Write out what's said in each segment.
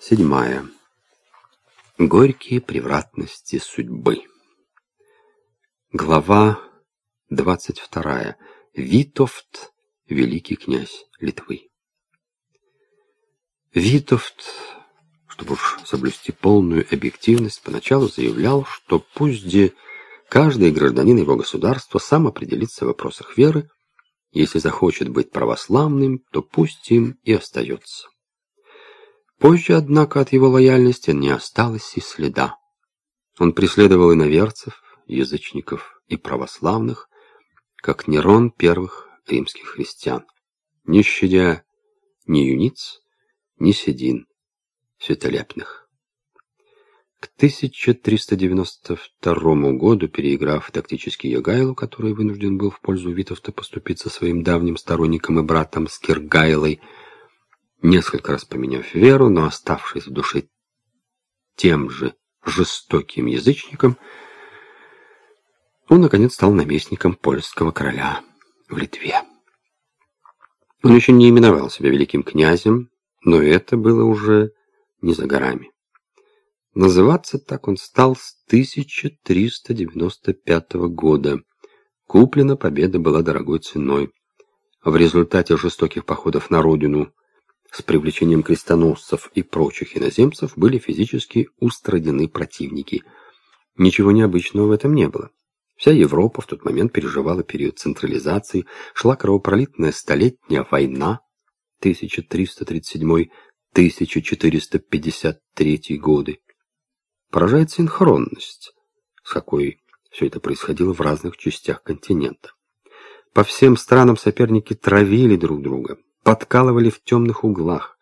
Седьмая. Горькие превратности судьбы. Глава двадцать вторая. Витовт, великий князь Литвы. Витовт, чтобы уж соблюсти полную объективность, поначалу заявлял, что пусть каждый гражданин его государства сам определится в вопросах веры, если захочет быть православным, то пусть им и остается. Позже, однако, от его лояльности не осталось и следа. Он преследовал иноверцев, язычников и православных, как Нерон первых римских христиан, не щадя ни юниц, ни седин светолепных. К 1392 году, переиграв тактически Ягайлу, который вынужден был в пользу Витовта поступиться своим давним сторонником и братом Скиргайлой, несколько раз поменяв веру, но оставшись в душе тем же жестоким язычником, он, наконец, стал наместником польского короля в Литве. Он еще не именовал себя великим князем, но это было уже не за горами. Называться так он стал с 1395 года. Куплена победа была дорогой ценой. В результате жестоких походов на родину с привлечением крестоносцев и прочих иноземцев были физически устранены противники. Ничего необычного в этом не было. Вся Европа в тот момент переживала период централизации, шла кровопролитная столетняя война 1337-1453 годы. Поражает синхронность, с какой все это происходило в разных частях континента. По всем странам соперники травили друг друга, подкалывали в темных углах,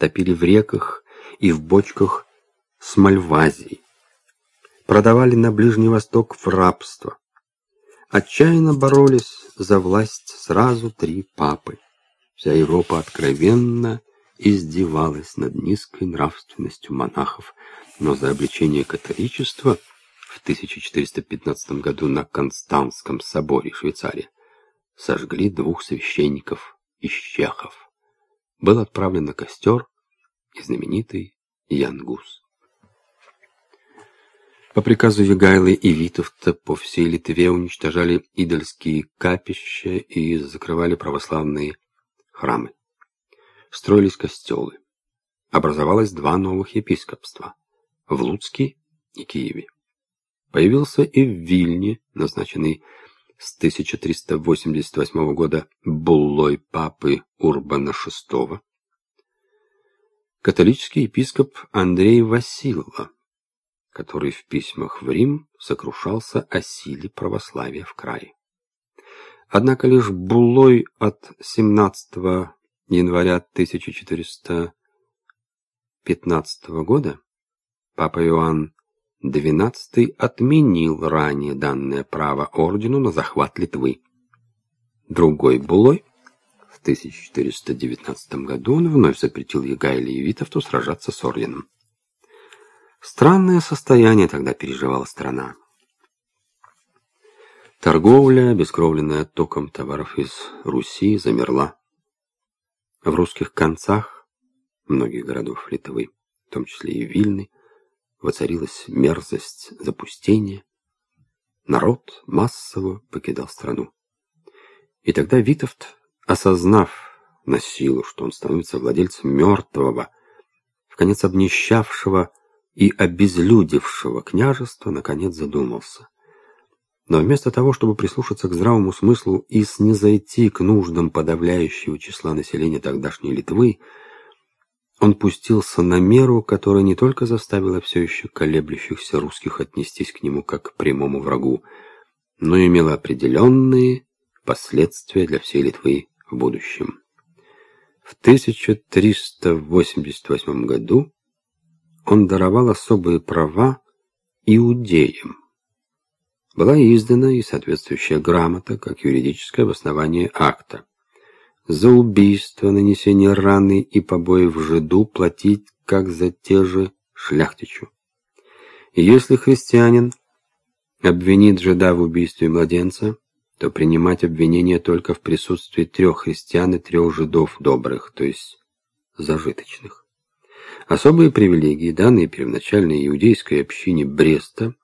топили в реках и в бочках с мальвазией, продавали на Ближний Восток в рабство. Отчаянно боролись за власть сразу три папы. Вся Европа откровенно издевалась над низкой нравственностью монахов, но за обличение католичества в 1415 году на Константском соборе Швейцарии сожгли двух священников из чехов. Был отправлен на костер и знаменитый Ян Гус. По приказу Егайлы и Витовта по всей Литве уничтожали идольские капища и закрывали православные храмы. Строились костелы. Образовалось два новых епископства – в Луцке и Киеве. Появился и в Вильне, назначенный с 1388 года буллой папы Урбана VI, католический епископ Андрей Василова, который в письмах в Рим сокрушался о силе православия в крае. Однако лишь буллой от 17 января 1415 года папа Иоанн XII отменил ранее данное право ордену на захват Литвы. Другой булой в 1419 году он вновь запретил Егайле и Витовту сражаться с орденом. Странное состояние тогда переживала страна. Торговля, обескровленная током товаров из Руси, замерла. В русских концах многих городов Литвы, в том числе и Вильны, воцарилась мерзость запустения. Народ массово покидал страну. И тогда Витовт, осознав на силу, что он становится владельцем мертвого, в конец обнищавшего и обезлюдевшего княжества, наконец задумался. Но вместо того, чтобы прислушаться к здравому смыслу и снизойти к нуждам подавляющего числа населения тогдашней Литвы, он пустился на меру, которая не только заставила все еще колеблющихся русских отнестись к нему как к прямому врагу, но и имела определенные последствия для всей Литвы в будущем. В 1388 году он даровал особые права иудеям. Была издана и соответствующая грамота, как юридическое обоснование акта за убийство, нанесение раны и побои в жиду платить, как за те же шляхтичу. Если христианин обвинит жида в убийстве младенца, то принимать обвинение только в присутствии трех христиан и трех жидов добрых, то есть зажиточных. Особые привилегии, данные первоначальной иудейской общине Бреста,